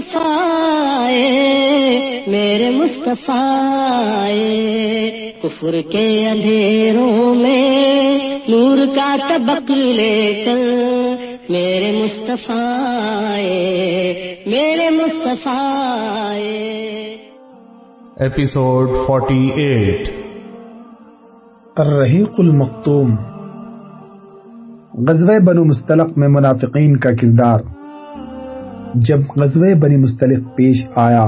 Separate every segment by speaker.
Speaker 1: مصطفیٰ میرے مصطفیٰ۔ کفر کے اندھیروں میں نور کا طبق لے کر میرے مصطفیٰ میرے مصطفیٰ آئے۔
Speaker 2: ایپیسوڈ 48
Speaker 3: الرحیق المختوم غزوہ بنو مستلق میں منافقین کا کردار جب غزوہ بنی مستلق پیش آیا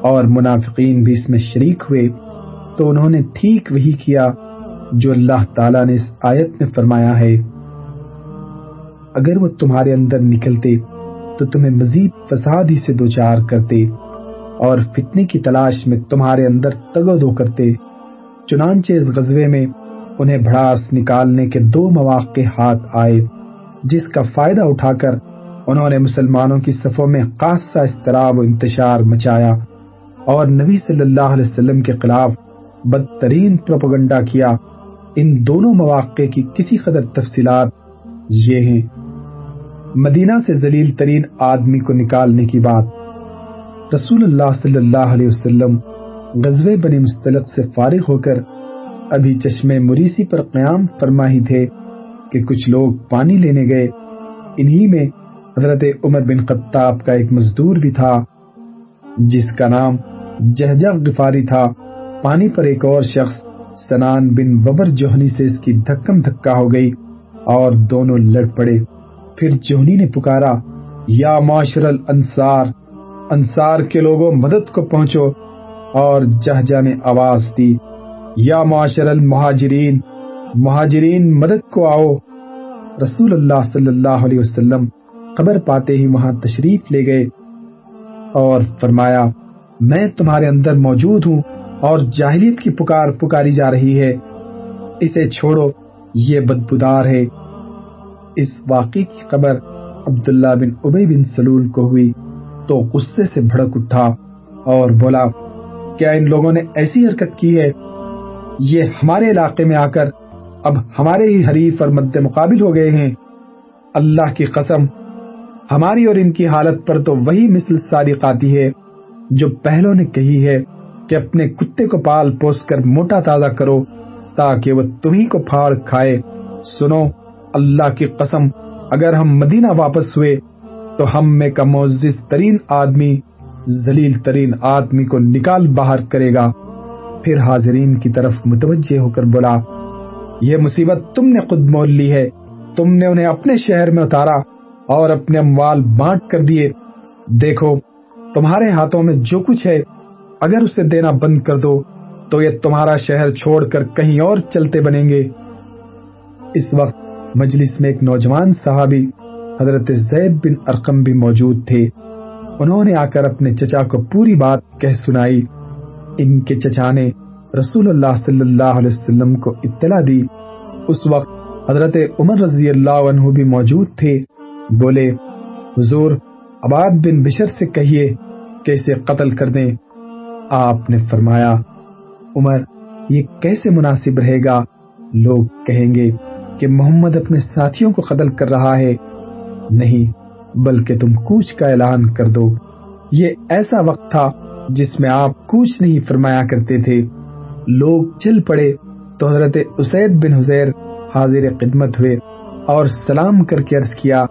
Speaker 3: اور منافقین بھی اس میں شریک ہوئے، تو انہوں نے ٹھیک وہی کیا جو اللہ تعالیٰ نے اس آیت میں فرمایا ہے۔ اگر وہ تمہارے اندر نکلتے، تو تمہیں مزید فساد ہی سے دوچار کرتے اور فتنے کی تلاش میں تمہارے اندر تگ و دو کرتے، چنانچہ اس غزوے میں انہیں بھڑاس نکالنے کے دو مواقع ہاتھ آئے، جس کا فائدہ اٹھا کر انہوں نے مسلمانوں کی صفوں میں خاصا استراب و انتشار مچایا اور نبی صلی اللہ علیہ وسلم کے خلاف بدترین پروپگنڈا کیا۔ ان دونوں مواقع کی کسی قدر تفصیلات یہ ہیں۔ مدینہ سے ذلیل ترین آدمی کو نکالنے کی بات۔ رسول اللہ صلی اللہ علیہ وسلم غزوے بنی مستلق سے فارغ ہو کر ابھی چشمے مریسی پر قیام فرما ہی تھے کہ کچھ لوگ پانی لینے گئے۔ انہی میں حضرت عمر بن خطاب کا ایک مزدور بھی تھا، جس کا نام جہجہ غفاری تھا۔ پانی پر ایک اور شخص سنان بن ببر جوہنی سے اس کی دھکم دھکا ہو گئی اور دونوں لڑ پڑے۔ پھر جوہنی نے پکارا، یا معاشر الانصار، انصار کے لوگوں مدد کو پہنچو۔ اور جہجہ نے آواز دی، یا معاشر المہاجرین، مہاجرین مدد کو آؤ۔ رسول اللہ صلی اللہ علیہ وسلم خبر پاتے ہی وہاں تشریف لے گئے اور فرمایا، میں تمہارے اندر موجود ہوں اور جاہلیت کی پکار پکاری جا رہی ہے۔ اسے چھوڑو، یہ بدبودار ہے۔ اس واقعے کی خبر عبداللہ بن ابی بن سلول کو ہوئی، تو غصے سے بھڑک اٹھا اور بولا، کیا ان لوگوں نے ایسی حرکت کی ہے؟ یہ ہمارے علاقے میں آ کر اب ہمارے ہی حریف اور مد مقابل ہو گئے ہیں۔ اللہ کی قسم ہماری اور ان کی حالت پر تو وہی مثل صادق آتی ہے جو پہلوں نے کہی ہے کہ اپنے کتے کو پال پوس کر موٹا تازہ کرو تاکہ وہ تمہیں کو پھاڑ کھائے۔ سنو، اللہ کی قسم، اگر ہم مدینہ واپس ہوئے تو ہم میں کا معزز ترین آدمی، ذلیل ترین آدمی کو نکال باہر کرے گا۔ پھر حاضرین کی طرف متوجہ ہو کر بولا، یہ مصیبت تم نے خود مول لی ہے، تم نے انہیں اپنے شہر میں اتارا۔ اور اپنے اموال بانٹ کر دیے۔ دیکھو، تمہارے ہاتھوں میں جو کچھ ہے، اگر اسے دینا بند کر دو، تو یہ تمہارا شہر چھوڑ کر کہیں اور چلتے بنیں گے۔ اس وقت مجلس میں ایک نوجوان صحابی حضرت زید بن ارقم بھی موجود تھے۔ انہوں نے آ کر اپنے چچا کو پوری بات کہہ سنائی۔ ان کے چچا نے رسول اللہ صلی اللہ علیہ وسلم کو اطلاع دی۔ اس وقت حضرت عمر رضی اللہ عنہ بھی موجود تھے۔ بولے، حضور عباد بن بشر سے کہیے کہ اسے قتل کر دیں. آپ نے فرمایا، عمر، یہ کیسے مناسب رہے گا؟ لوگ کہیں گے کہ محمد اپنے ساتھیوں کو قتل کر رہا ہے۔ نہیں، بلکہ تم کوچ کا اعلان کر دو۔ یہ ایسا وقت تھا جس میں آپ کوچ نہیں فرمایا کرتے تھے۔ لوگ چل پڑے تو حضرت اسید بن حزیر حاضر خدمت ہوئے اور سلام کر کے عرض کیا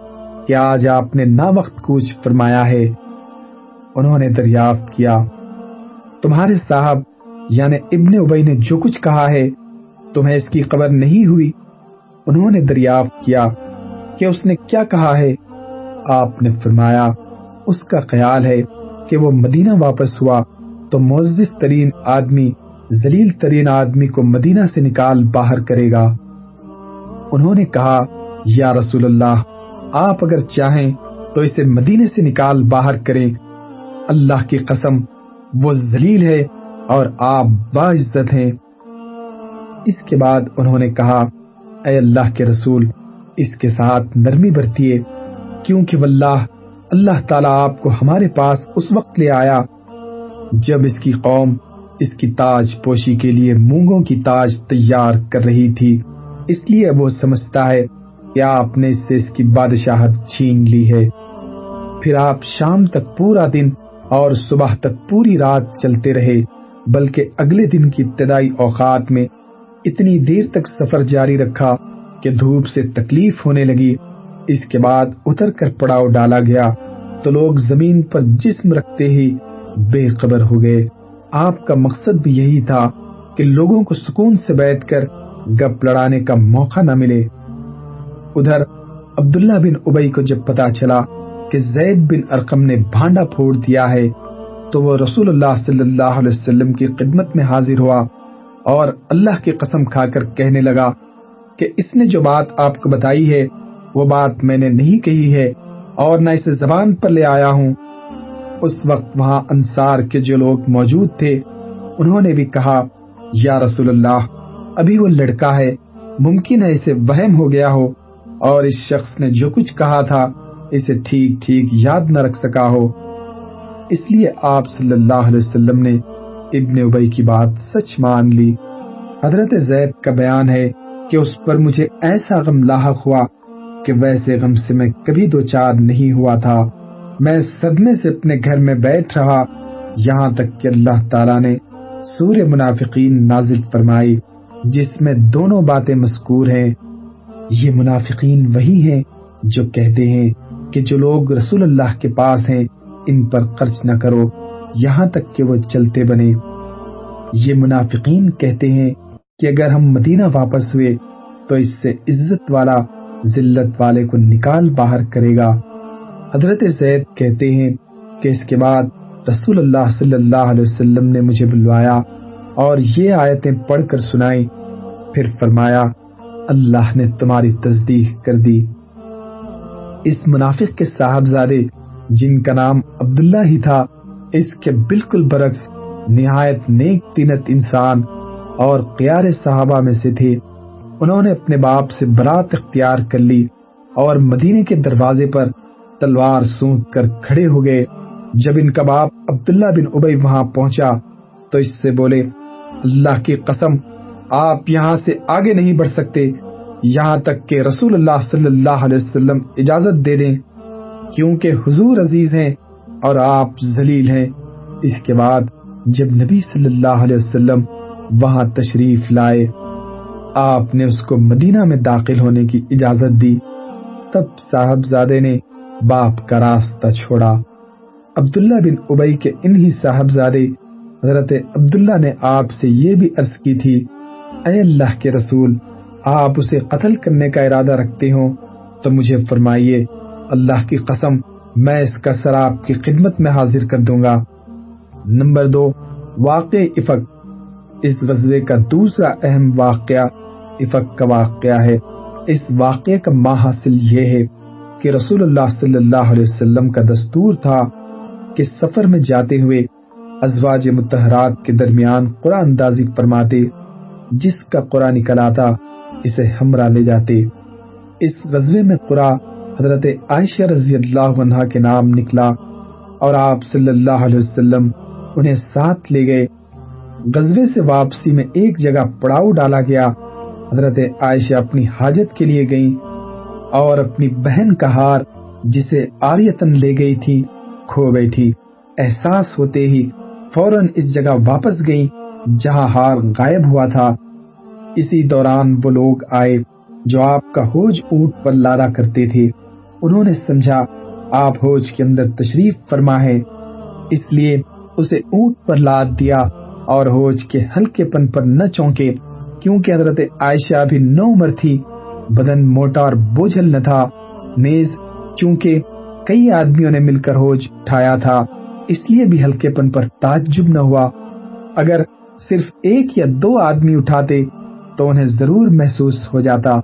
Speaker 3: کہ آج آپ نے نا وقت کوچ فرمایا ہے۔ انہوں نے دریافت کیا۔ تمہارے صاحب یعنی ابن ابئی نے جو کچھ کہا ہے، تمہیں اس کی خبر نہیں ہوئی۔ انہوں نے دریافت کیا کہ اس نے کیا کہا ہے۔ آپ نے فرمایا، اس کا خیال ہے کہ وہ مدینہ واپس ہوا۔ تو معزز ترین آدمی، ذلیل ترین آدمی کو مدینہ سے نکال باہر کرے گا۔ انہوں نے کہا، یا رسول اللہ آپ اگر چاہیں تو اسے مدینے سے نکال باہر کریں۔ اللہ کی قسم، وہ ذلیل ہے اور آپ باعزت ہیں۔ اس کے بعد انہوں نے کہا، اے اللہ کے رسول، اس کے ساتھ نرمی برتیے کیونکہ واللہ، اللہ تعالیٰ آپ کو ہمارے پاس اس وقت لے آیا جب اس کی قوم اس کی تاج پوشی کے لیے مونگوں کی تاج تیار کر رہی تھی۔ اس لیے وہ سمجھتا ہے کہ آپ نے اس سے اس کی بادشاہت چھین لی ہے؟ پھر آپ شام تک پورا دن اور صبح تک پوری رات چلتے رہے، بلکہ اگلے دن کی ابتدائی اوقات میں اتنی دیر تک سفر جاری رکھا کہ دھوپ سے تکلیف ہونے لگی۔ اس کے بعد اتر کر پڑاؤ ڈالا گیا تو لوگ زمین پر جسم رکھتے ہی بے خبر ہو گئے۔ آپ کا مقصد بھی یہی تھا کہ لوگوں کو سکون سے بیٹھ کر گپ لڑانے کا موقع نہ ملے۔ ادھر عبداللہ بن ابئی کو جب پتا چلا کہ زید بن ارقم نے بھانڈا پھوڑ دیا ہے، تو وہ رسول اللہ صلی اللہ علیہ وسلم کی خدمت میں حاضر ہوا اور اللہ کی قسم کھا کر کہنے لگا کہ اس نے جو بات آپ کو بتائی ہے، وہ بات میں نے نہیں کہی ہے اور نہ اسے زبان پر لے آیا ہوں۔ اس وقت وہاں انصار کے جو لوگ موجود تھے، انہوں نے بھی کہا، یا رسول اللہ، ابھی وہ لڑکا ہے، ممکن ہے اسے وہم ہو گیا ہو۔ اور اس شخص نے جو کچھ کہا تھا، اسے ٹھیک ٹھیک یاد نہ رکھ سکا ہو۔ اس لیے آپ صلی اللہ علیہ وسلم نے ابن ابئی کی بات سچ مان لی۔ حضرت زید کا بیان ہے کہ اس پر مجھے ایسا غم لاحق ہوا کہ ویسے غم سے میں کبھی دو چار نہیں ہوا تھا۔ میں صدمے سے اپنے گھر میں بیٹھ رہا، یہاں تک کہ اللہ تعالیٰ نے سور منافقین نازل فرمائی، جس میں دونوں باتیں مذکور ہیں۔ یہ منافقین وہی ہیں جو کہتے ہیں کہ جو لوگ رسول اللہ کے پاس ہیں، ان پر خرچ نہ کرو، یہاں تک کہ وہ چلتے بنے۔ یہ منافقین کہتے ہیں کہ اگر ہم مدینہ واپس ہوئے تو اس سے عزت والا، ذلت والے کو نکال باہر کرے گا۔ حضرت زید کہتے ہیں کہ اس کے بعد رسول اللہ صلی اللہ علیہ وسلم نے مجھے بلوایا اور یہ آیتیں پڑھ کر سنائی پھر فرمایا اللہ نے تمہاری تصدیق کر دی۔ اس منافق کے صاحبزادے، جن کا نام عبداللہ ہی تھا، اس کے بالکل برعکس نہایت نیک تینت انسان اور قیار صحابہ میں سے تھے۔ انہوں نے اپنے باپ سے برات اختیار کر لی اور مدینے کے دروازے پر تلوار سونک کر کھڑے ہو گئے۔ جب ان کا باپ عبداللہ بن ابئی وہاں پہنچا تو اس سے بولے، اللہ کی قسم آپ یہاں سے آگے نہیں بڑھ سکتے۔ یہاں تک کہ رسول اللہ صلی اللہ علیہ وسلم اجازت دے دیں، کیونکہ حضور عزیز ہیں اور آپ ذلیل ہیں۔ اس کے بعد جب نبی صلی اللہ علیہ وسلم وہاں تشریف لائے، آپ نے اس کو مدینہ میں داخل ہونے کی اجازت دی۔ تب صاحبزادے نے باپ کا راستہ چھوڑا۔ عبداللہ بن ابئی کے انہی صاحبزادے حضرت عبداللہ نے آپ سے یہ بھی عرض کی تھی اے اللہ کے رسول، آپ اسے قتل کرنے کا ارادہ رکھتے ہوں، تو مجھے فرمائیے، اللہ کی قسم، میں اس کا سر آپ کی خدمت میں حاضر کر دوں گا۔ نمبر دو، واقع افق۔ اس غزوے کا دوسرا اہم واقعہ افق کا واقعہ ہے۔ اس واقعے کا ماں حاصل یہ ہے کہ رسول اللہ صلی اللہ علیہ وسلم کا دستور تھا کہ سفر میں جاتے ہوئے ازواج متحرات کے درمیان قرآن اندازی فرماتے جس کا قرآن نکل آتا، اسے ہمراہ لے جاتے۔ اس غزوے میں قرآن حضرت عائشہ رضی اللہ عنہ کے نام نکلا اور آپ صلی اللہ علیہ وسلم انہیں ساتھ لے گئے۔ غزوے سے واپسی میں ایک جگہ پڑاؤ ڈالا گیا۔ حضرت عائشہ اپنی حاجت کے لیے گئیں اور اپنی بہن کا ہار جسے آریتن لے گئی تھی، کھو بیٹھی۔ احساس ہوتے ہی فوراً اس جگہ واپس گئیں۔ جہاں ہار غائب ہوا تھا، اسی دوران وہ لوگ آئے جو آپ کا ہوج اونٹ پر لادا کرتے تھے۔ انہوں نے سمجھا، آپ ہوج کے اندر تشریف فرما ہے۔ اس لیے اسے اونٹ پر لاد دیا اور ہوج کے ہلکے پن پر نہ چونکے، کیونکہ حضرت عائشہ بھی نو عمر تھی۔ بدن موٹا اور بوجھل نہ تھا نیز چونکہ کئی آدمیوں نے مل کر ہوج اٹھایا تھا، اس لیے بھی ہلکے پن پر تعجب نہ ہوا۔ اگر صرف ایک یا دو آدمی اٹھاتے تو انہیں ضرور محسوس ہو جاتا۔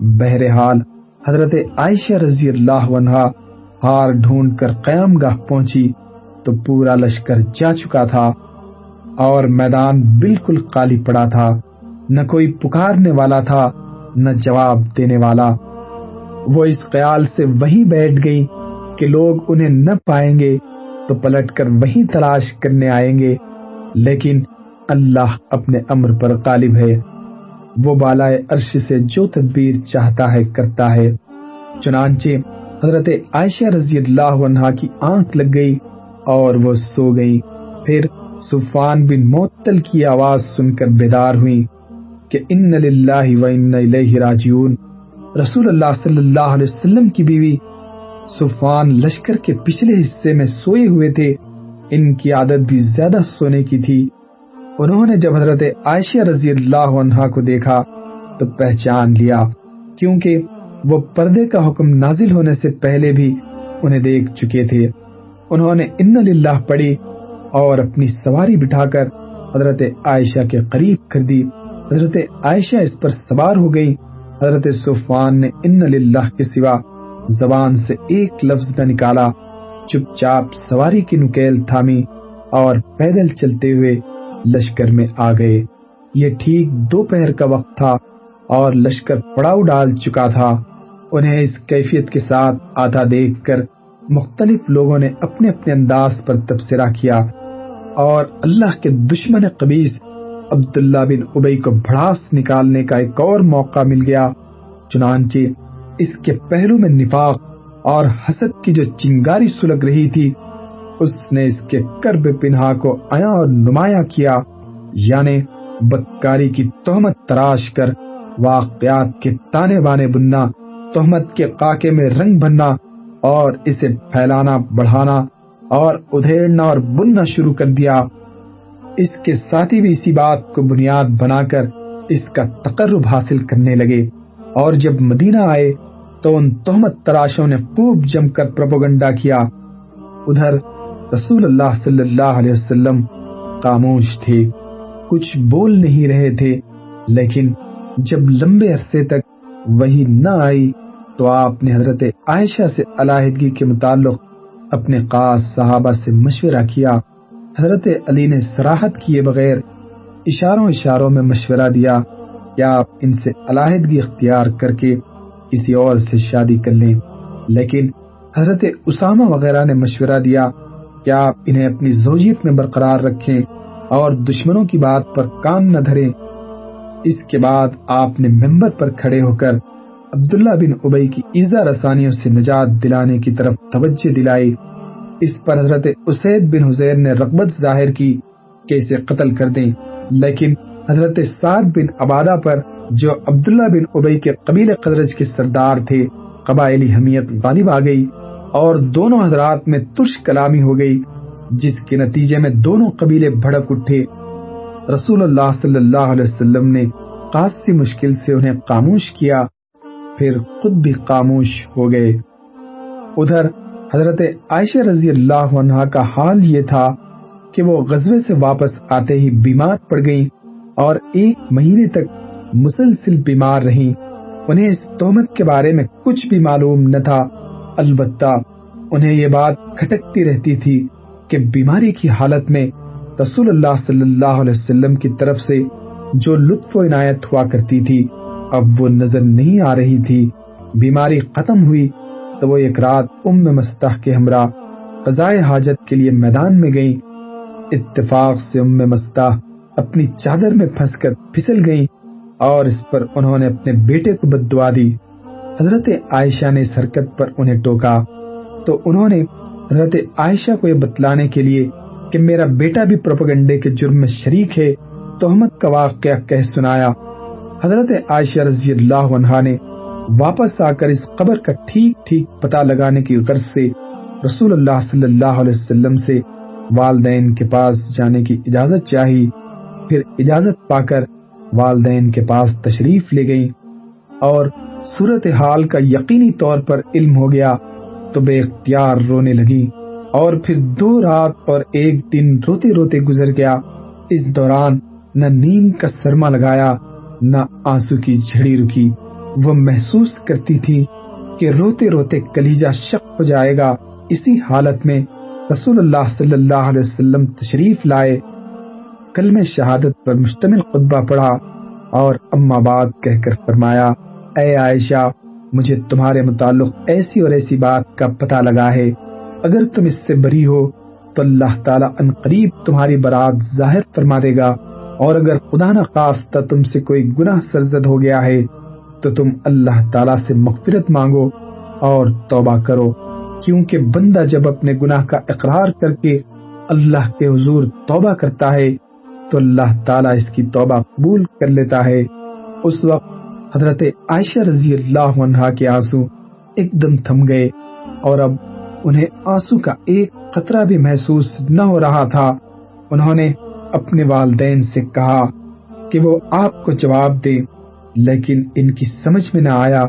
Speaker 3: بہرحال، حضرت عائشہ رضی اللہ عنہ ہار ڈھونڈ کر قیام گاہ پہنچی تو پورا لشکر جا چکا تھا اور میدان بالکل خالی پڑا تھا۔ نہ کوئی پکارنے والا تھا، نہ جواب دینے والا۔ وہ اس خیال سے وہی بیٹھ گئی کہ لوگ انہیں نہ پائیں گے تو پلٹ کر وہی تلاش کرنے آئیں گے، لیکن اللہ اپنے امر پر غالب ہے۔ وہ بالائے عرش سے جو تدبیر چاہتا ہے، کرتا ہے۔ چنانچہ حضرت عائشہ رضی اللہ عنہ کی آنکھ لگ گئی اور وہ سو گئی۔ پھر سفان بن معطل کی آواز سن کر بیدار ہوئی کہ ان للہ و ان الیہ راجعون۔ رسول اللہ صلی اللہ علیہ وسلم کی بیوی سفان لشکر کے پچھلے حصے میں سوئے ہوئے تھے۔ ان کی عادت بھی زیادہ سونے کی تھی۔ انہوں نے جب حضرت عائشہ رضی اللہ عنہ کو دیکھا تو پہچان لیا، کیونکہ وہ پردے کا حکم نازل ہونے سے پہلے بھی انہیں دیکھ چکے تھے۔ انہوں نے ان للہ پڑھی اور اپنی سواری بٹھا کر حضرت عائشہ کے قریب کر دی۔ حضرت عائشہ اس پر سوار ہو گئی حضرت صفان نے ان للہ کے سوا زبان سے ایک لفظ نہ نکالا۔ چپ چاپ سواری کی نکیل تھامی اور پیدل چلتے ہوئے لشکر میں آ گئے۔ یہ ٹھیک دوپہر کا وقت تھا اور لشکر پڑاؤ ڈال چکا تھا۔ انہیں اس کیفیت کے ساتھ آدھا دیکھ کر مختلف لوگوں نے اپنے اپنے انداز پر تبصرہ کیا اور اللہ کے دشمن قبیس عبداللہ بن ابئی کو بھڑاس نکالنے کا ایک اور موقع مل گیا۔ چنانچہ اس کے پہلو میں نفاق اور حسد کی جو چنگاری سلگ رہی تھی اس نے اس کے کرب پنہا کو آیا اور نمایاں کیا یعنی بدکاری کی تہمت تراش کر، واقعات کے تانے بانے بننا، تہمت کے قاقے میں رنگ بننا، اور اسے پھیلانا، بڑھانا، اور ادھیڑنا اور بننا شروع کر دیا۔ اس کے ساتھی بھی اسی بات کو بنیاد بنا کر اس کا تقرب حاصل کرنے لگے۔ اور جب مدینہ آئے تو ان تہمت تراشوں نے خوب جم کر پروپگنڈا کیا۔ ادھر رسول اللہ صلی اللہ علیہ وسلم خاموش تھے۔ کچھ بول نہیں رہے تھے، لیکن جب لمبے عرصے تک وہی نہ آئی، تو آپ نے حضرت عائشہ سے علیحدگی کے متعلق اپنے خاص صحابہ سے مشورہ کیا۔ حضرت علی نے سراحت کیے بغیر اشاروں اشاروں میں مشورہ دیا کہ آپ ان سے علیحدگی اختیار کر کے کسی اور سے شادی کر لیں۔ لیکن حضرت اسامہ وغیرہ نے مشورہ دیا کہ آپ انہیں اپنی زوجیت میں برقرار رکھیں اور دشمنوں کی بات پر کان نہ دھریں؟ اس کے بعد آپ نے ممبر پر کھڑے ہو کر عبداللہ بن ابئی کی ایزا رسانیوں سے نجات دلانے کی طرف توجہ دلائی۔ اس پر حضرت اسید بن حزیر نے رغبت ظاہر کی کہ اسے قتل کر دیں۔ لیکن حضرت سعد بن عبادہ پر جو عبداللہ بن ابئی کے قبیل قدرج کے سردار تھے، قبائلی حمیت غالب آ گئی۔ اور دونوں حضرات میں ترش کلامی ہو گئی، جس کے نتیجے میں دونوں قبیلے بھڑک اٹھے۔ رسول اللہ صلی اللہ علیہ وسلم نے خاصی مشکل سے انہیں خاموش کیا، پھر خود بھی خاموش ہو گئے۔ ادھر حضرت عائشہ رضی اللہ عنہ کا حال یہ تھا کہ وہ غزوے سے واپس آتے ہی بیمار پڑ گئیں اور ایک مہینے تک مسلسل بیمار رہیں۔ انہیں اس تہمت کے بارے میں کچھ بھی معلوم نہ تھا۔ البتہ انہیں یہ بات کھٹکتی رہتی تھی کہ بیماری کی حالت میں رسول اللہ صلی اللہ علیہ وسلم کی طرف سے جو لطف و عنایت ہوا کرتی تھی، اب وہ نظر نہیں آ رہی تھی۔ بیماری ختم ہوئی تو وہ ایک رات ام مستح کے ہمراہ قضائے حاجت کے لیے میدان میں گئیں۔ اتفاق سے ام مستح اپنی چادر میں پھنس کر پھسل گئیں اور اس پر انہوں نے اپنے بیٹے کو بد دعا دی۔ حضرت عائشہ نے اس حرکت پر انہیں ٹوکا۔ تو انہوں نے حضرت عائشہ کو یہ بتلانے کے لیے کہ میرا بیٹا بھی پروپگنڈے کے جرم میں شریک ہے تہمت کا واقعہ کہہ سنایا۔ حضرت عائشہ رضی اللہ عنہ نے واپس آ کر اس قبر کا ٹھیک ٹھیک پتہ لگانے کی غرض سے رسول اللہ صلی اللہ علیہ وسلم سے والدین کے پاس جانے کی اجازت چاہی۔ پھر اجازت پا کر والدین کے پاس تشریف لے گئیں اور صورت حال کا یقینی طور پر علم ہو گیا تو بے اختیار رونے لگی اور پھر دو رات اور ایک دن روتے روتے گزر گیا۔ اس دوران نہ نیند کا سرما لگایا، نہ آنسو کی جھڑی رکی۔ وہ محسوس کرتی تھی کہ روتے روتے کلیجہ شک ہو جائے گا۔ اسی حالت میں رسول اللہ صلی اللہ علیہ وسلم تشریف لائے۔ کلم شہادت پر مشتمل خطبہ پڑھا اور اما بات کہہ کر فرمایا اے عائشہ، مجھے تمہارے متعلق ایسی اور ایسی بات کا پتہ لگا ہے۔ اگر تم اس سے بری ہو، تو اللہ تعالیٰ ان قریب تمہاری برات ظاہر فرما دے گا۔ اور اگر خدا نہ خواستہ تم سے کوئی گناہ سرزد ہو گیا ہے، تو تم اللہ تعالیٰ سے مغفرت مانگو اور توبہ کرو۔ کیونکہ بندہ جب اپنے گناہ کا اقرار کر کے اللہ کے حضور توبہ کرتا ہے، تو اللہ تعالیٰ اس کی توبہ قبول کر لیتا ہے۔ اس وقت حضرت عائشہ رضی اللہ عنہ کے آنسو ایک دم تھم گئے اور اب انہیں آنسو کا ایک خطرہ بھی محسوس نہ ہو رہا تھا۔ انہوں نے اپنے والدین سے کہا کہ وہ آپ کو جواب دیں، لیکن ان کی سمجھ میں نہ آیا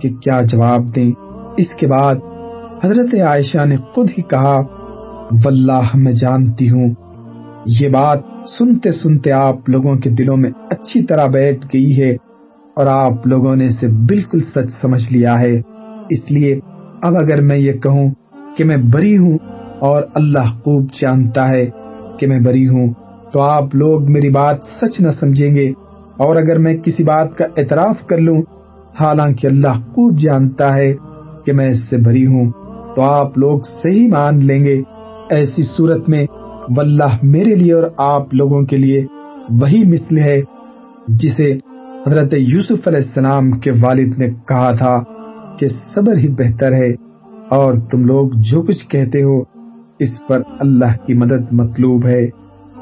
Speaker 3: کہ کیا جواب دیں۔ اس کے بعد حضرت عائشہ نے خود ہی کہا، واللہ، میں جانتی ہوں۔ یہ بات سنتے سنتے آپ لوگوں کے دلوں میں اچھی طرح بیٹھ گئی ہے۔ اور آپ لوگوں نے اسے بالکل سچ سمجھ لیا ہے۔ اس لیے اب اگر میں یہ کہوں کہ میں بری ہوں اور اللہ خوب جانتا ہے کہ میں بری ہوں، تو آپ لوگ میری بات سچ نہ سمجھیں گے۔ اور اگر میں کسی بات کا اعتراف کر لوں، حالانکہ اللہ خوب جانتا ہے کہ میں اس سے بری ہوں، تو آپ لوگ صحیح مان لیں گے۔ ایسی صورت میں واللہ میرے لیے اور آپ لوگوں کے لیے وہی مثل ہے جسے حضرت یوسف علیہ السلام کے والد نے کہا تھا کہ صبر ہی بہتر ہے اور تم لوگ جو کچھ کہتے ہو، اس پر اللہ کی مدد مطلوب ہے۔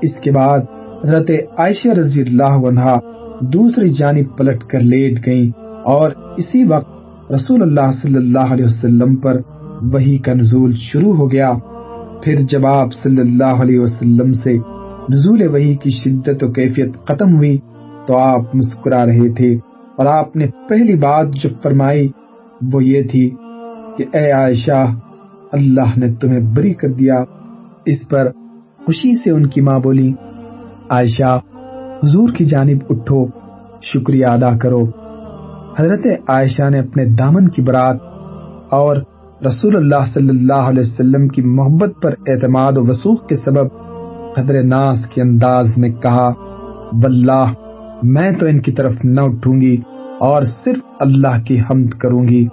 Speaker 3: اس کے بعد حضرت عائشہ رضی اللہ عنہ دوسری جانب پلٹ کر لیٹ گئیں اور اسی وقت رسول اللہ صلی اللہ علیہ وسلم پر وہی کا نزول شروع ہو گیا۔ پھر جب آپ صلی اللہ علیہ وسلم سے نزول وحی کی شدت و کیفیت ختم ہوئی تو آپ مسکرا رہے تھے اور آپ نے پہلی بات جو فرمائی وہ یہ تھی کہ اے عائشہ، اللہ نے تمہیں بری کر دیا، اس پر خوشی سے ان کی ماں بولی، عائشہ، حضور کی جانب اٹھو، شکریہ ادا کرو۔ حضرت عائشہ نے اپنے دامن کی برات اور رسول اللہ صلی اللہ علیہ وسلم کی محبت پر اعتماد و وسوخ کے سبب قدر ناس کے انداز میں کہا، واللہ میں تو ان کی طرف نہ اٹھوں گی اور صرف اللہ کی حمد کروں گی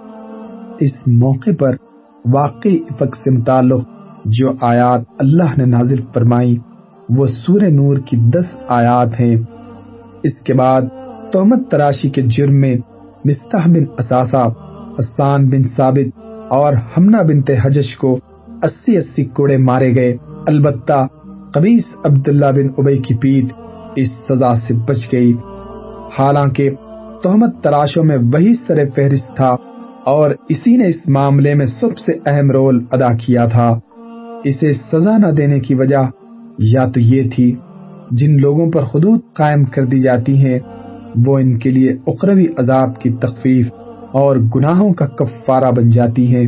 Speaker 3: اس موقع پر واقعی افق سے متعلق جو آیات اللہ نے نازل فرمائی، وہ سورہ نور کی دس آیات ہیں۔ اس کے بعد تومت تراشی کے جرم میں مستح بن اساسا حسان بن ثابت اور ہمنا بنت حجش کو اسی اسی کوڑے مارے گئے۔ البتہ قبیس عبداللہ بن ابئی کی پیٹ اس سزا سے بچ گئی۔ حالانکہ تہمت تراشوں میں وہی سر فہرست تھا اور اسی نے اس معاملے میں سب سے اہم رول ادا کیا تھا۔ اسے سزا نہ دینے کی وجہ یا تو یہ تھی، جن لوگوں پر حدود قائم کر دی جاتی ہیں، وہ ان کے لیے اقروی عذاب کی تخفیف اور گناہوں کا کفارہ بن جاتی ہیں۔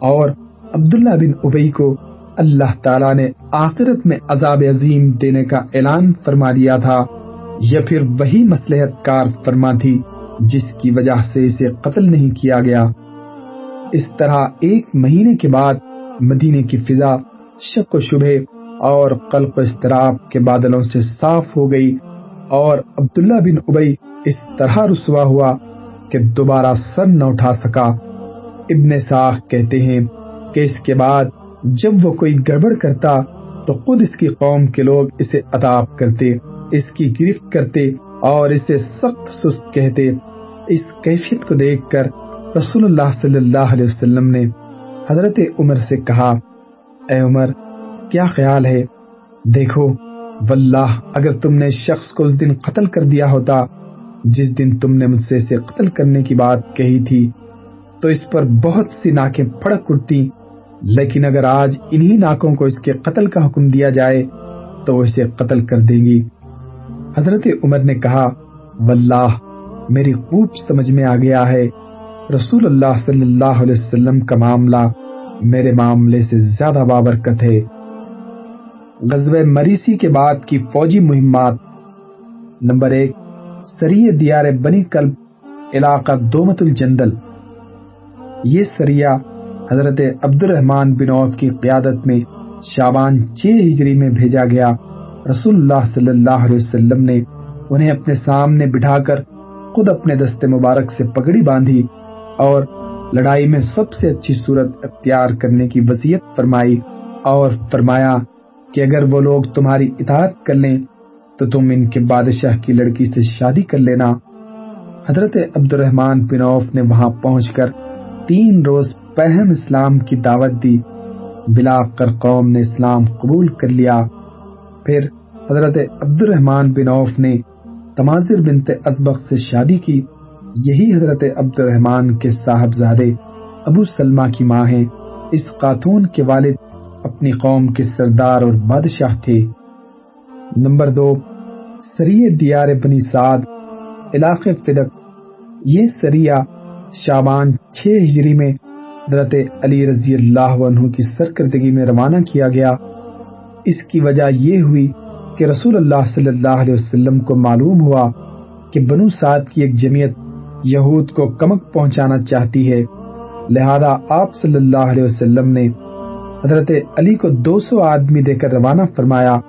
Speaker 3: اور عبداللہ بن ابئی کو اللہ تعالیٰ نے آخرت میں عذاب عظیم دینے کا اعلان فرما دیا تھا، یا پھر وہی مسلحت کار فرما تھی جس کی وجہ سے اسے قتل نہیں کیا گیا۔ اس طرح ایک مہینے کے بعد مدینے کی فضا، شک و شبہ اور قلق و استراب کے بادلوں سے صاف ہو گئی اور عبداللہ بن ابئی اس طرح رسوا ہوا کہ دوبارہ سر نہ اٹھا سکا۔ ابن ساخ کہتے ہیں کہ اس کے بعد جب وہ کوئی گڑبڑ کرتا تو خود اس کی قوم کے لوگ اسے اداب کرتے، اس کی گرفت کرتے اور اسے سخت سست کہتے۔ اس کیفیت کو دیکھ کر رسول اللہ صلی اللہ علیہ وسلم نے حضرت عمر سے کہا، اے عمر، کیا خیال ہے؟ دیکھو، واللہ، اگر تم نے شخص کو اس دن قتل کر دیا ہوتا، جس دن تم نے مجھ سے اسے قتل کرنے کی بات کہی تھی، تو اس پر بہت سی ناکیں پھڑک اٹھتی لیکن اگر آج انہی ناکوں کو اس کے قتل کا حکم دیا جائے، تو وہ اسے قتل کر دیں گی۔ حضرت عمر نے کہا، واللہ، میری خوب سمجھ میں آ گیا ہے۔ رسول اللہ صلی اللہ علیہ وسلم کا معاملہ میرے معاملے سے زیادہ بابرکت ہے۔ غزب مریسی کے بعد کی فوجی مہمات۔ نمبر ایک، سریع دیار بنی کلب، علاقہ دومت الجندل۔ یہ سریہ حضرت عبد الرحمان بن عوف کی قیادت میں شابان چھ ہجری میں بھیجا گیا۔ رسول اللہ صلی اللہ علیہ وسلم نے انہیں اپنے سامنے بٹھا کر خود اپنے دستے مبارک سے پگڑی باندھی اور لڑائی میں سب سے اچھی صورت اختیار کرنے کی وصیت فرمائی اور فرمایا کہ اگر وہ لوگ تمہاری اطاعت کر لیں تو تم ان کے بادشاہ کی لڑکی سے شادی کر لینا۔ حضرت عبد الرحمان بن عوف نے وہاں پہنچ کر تین روز پہم اسلام کی دعوت دی۔ بلا کر قوم نے اسلام قبول کر لیا۔ پھر حضرت عبد الرحمان بن عوف نے تماظر بنت ازبق سے شادی کی۔ یہی حضرت عبد الرحمان کے صاحبزادے ابو سلمہ کی ماں ہیں۔ اس خاتون کے والد اپنی قوم کے سردار اور بادشاہ تھے۔ نمبر دو، سریع دیار بنی سعد، علاقے فدق۔ یہ سریہ شابان چھ ہجری میں حضرت علی رضی اللہ عنہ کی سرکردگی میں روانہ کیا گیا۔ اس کی وجہ یہ ہوئی کہ رسول اللہ صلی اللہ علیہ وسلم کو معلوم ہوا کہ بنو سعد کی ایک جمعیت یہود کو کمک پہنچانا چاہتی ہے۔ لہذا آپ صلی اللہ علیہ وسلم نے حضرت علی کو دو سو آدمی دے کر روانہ فرمایا۔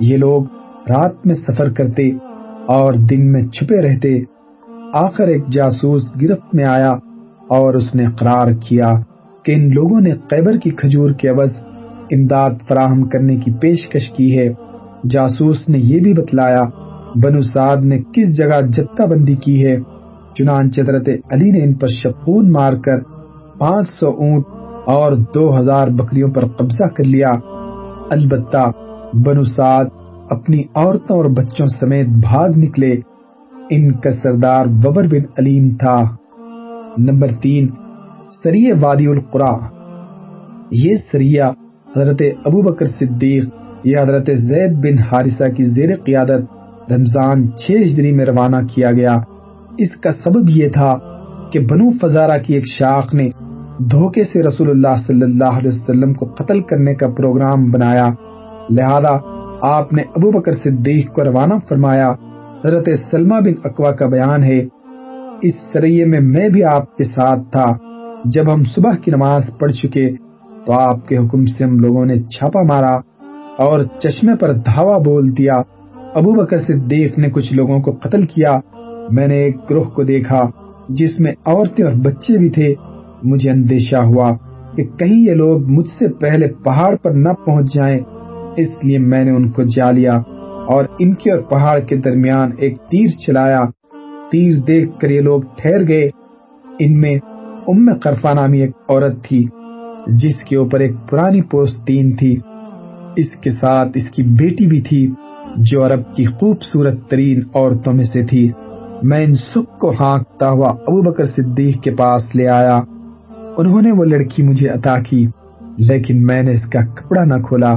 Speaker 3: یہ لوگ رات میں سفر کرتے اور دن میں چھپے رہتے۔ آخر ایک جاسوس گرفت میں آیا۔ اور اس نے قرار کیا کہ ان لوگوں نے قیبر کی کھجور کے عوض امداد فراہم کرنے کی پیشکش کی ہے۔ جاسوس نے یہ بھی بتلایا، بنو سعد نے کس جگہ جتہ بندی کی ہے۔ چنانچہ حضرت علی نے ان پر شپون مار کر پانچ سو اونٹ اور دو ہزار بکریوں پر قبضہ کر لیا۔ البتہ بنو سعد اپنی عورتوں اور بچوں سمیت بھاگ نکلے۔ ان کا سردار وبر بن علیم تھا۔ نمبر تین، سریع وادی القرا۔ یہ سریہ حضرت ابو بکر صدیق یا حضرت زید بن حارثہ کی زیر قیادت رمضان چھ ہجری میں روانہ کیا گیا۔ اس کا سبب یہ تھا کہ بنو فزارہ کی ایک شاخ نے دھوکے سے رسول اللہ صلی اللہ علیہ وسلم کو قتل کرنے کا پروگرام بنایا۔ لہذا آپ نے ابو بکر صدیق کو روانہ فرمایا۔ حضرت سلمہ بن اقوا کا بیان ہے اس سریے میں میں بھی آپ کے ساتھ تھا۔ جب ہم صبح کی نماز پڑھ چکے تو آپ کے حکم سے ہم لوگوں نے چھاپا مارا اور چشمے پر دھاوا بول دیا۔ ابو بکر صدیق نے کچھ لوگوں کو قتل کیا۔ میں نے ایک گروہ کو دیکھا جس میں عورتیں اور بچے بھی تھے۔ مجھے اندیشہ ہوا کہ کہیں یہ لوگ مجھ سے پہلے پہاڑ پر نہ پہنچ جائیں۔ اس لیے میں نے ان کو جا لیا اور ان کے اور پہاڑ کے درمیان ایک تیر چلایا۔ تیر دیکھ کر یہ لوگ ٹھہر گئے۔ ان میں ام قرفہ نامی ایک عورت تھی، جس کے اوپر ایک پرانی پوستین تھی۔ اس کے ساتھ اس کی بیٹی بھی تھی، جو عرب کی خوبصورت ترین عورتوں میں سے تھی۔ میں ان سکھ کو ہانکتا ہوا ابو بکر صدیق کے پاس لے آیا۔ انہوں نے وہ لڑکی مجھے عطا کی، لیکن میں نے اس کا کپڑا نہ کھولا۔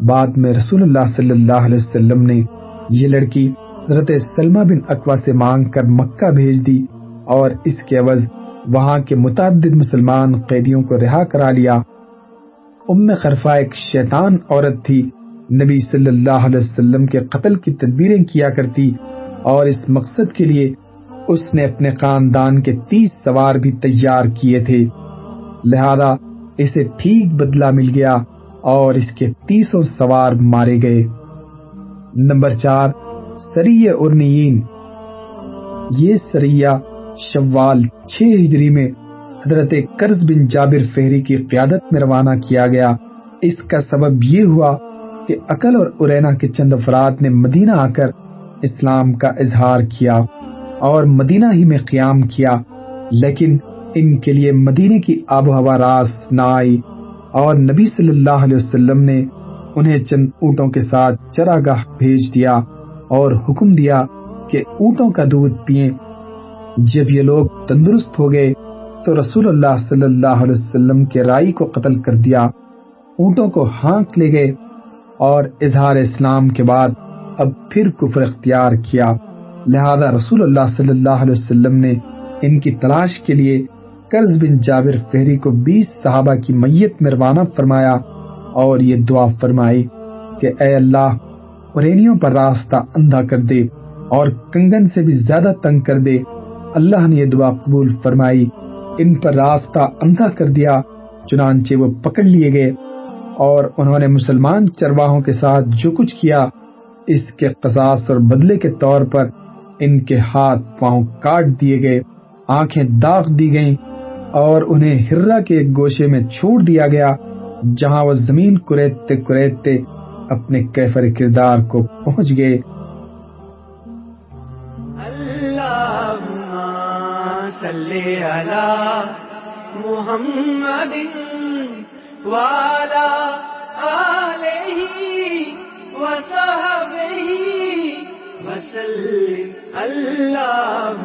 Speaker 3: بعد میں رسول اللہ صلی اللہ علیہ وسلم نے یہ لڑکی حضرت سلمہ بن اقوا سے مانگ کر مکہ بھیج دی اور اس کے عوض وہاں کے متعدد مسلمان قیدیوں کو رہا کرا لیا۔ ام خرفہ ایک شیطان عورت تھی۔ نبی صلی اللہ علیہ وسلم کے قتل کی تدبیریں کیا کرتی اور اس مقصد کے لیے اس نے اپنے خاندان کے تیس سوار بھی تیار کیے تھے۔ لہذا اسے ٹھیک بدلہ مل گیا اور اس کے تیسوں سوار مارے گئے۔ نمبر چار سریع ارنیین یہ سریہ شوال چھ ہجری میں حضرت قرض بن جابر فہری کی قیادت میں روانہ کیا گیا۔ اس کا سبب یہ ہوا کہ عقل اور ارینا کے چند افراد نے مدینہ آ کر اسلام کا اظہار کیا اور مدینہ ہی میں قیام کیا۔ لیکن ان کے لیے مدینے کی آب و ہوا راس نہ آئی اور نبی صلی اللہ علیہ وسلم نے انہیں چند اونٹوں کے ساتھ چراگاہ بھیج دیا۔ اور حکم دیا کہ اونٹوں کا دودھ پیئیں جب یہ لوگ تندرست ہو گئے، تو رسول اللہ صلی اللہ علیہ وسلم کے رائی کو قتل کر دیا۔ اونٹوں کو ہانک لے گئے اور اظہار اسلام کے بعد اب پھر کفر اختیار کیا۔ لہذا رسول اللہ صلی اللہ علیہ وسلم نے ان کی تلاش کے لیے قرض بن جابر فہری کو بیس صحابہ کی میت میں روانہ فرمایا اور یہ دعا فرمائی کہ اے اللہ پرینیوں پر راستہ اندھا کر دے اور کنگن سے بھی زیادہ تنگ کر دے۔ اللہ نے یہ دعا قبول فرمائی۔ ان پر راستہ اندھا کر دیا، چنانچہ وہ پکڑ لیے گئے اور انہوں نے مسلمان چرواہوں کے ساتھ جو کچھ کیا، اس کے قصاص اور بدلے کے طور پر ان کے ہاتھ پاؤں کاٹ دیے گئے، آنکھیں داغ دی گئیں اور انہیں ہررا کے ایک گوشے میں چھوڑ دیا گیا، جہاں وہ زمین کریتتے کریتتے اپنے کیفر کردار کو پہنچ گئے۔
Speaker 4: محمد والا وسلم۔ اللہ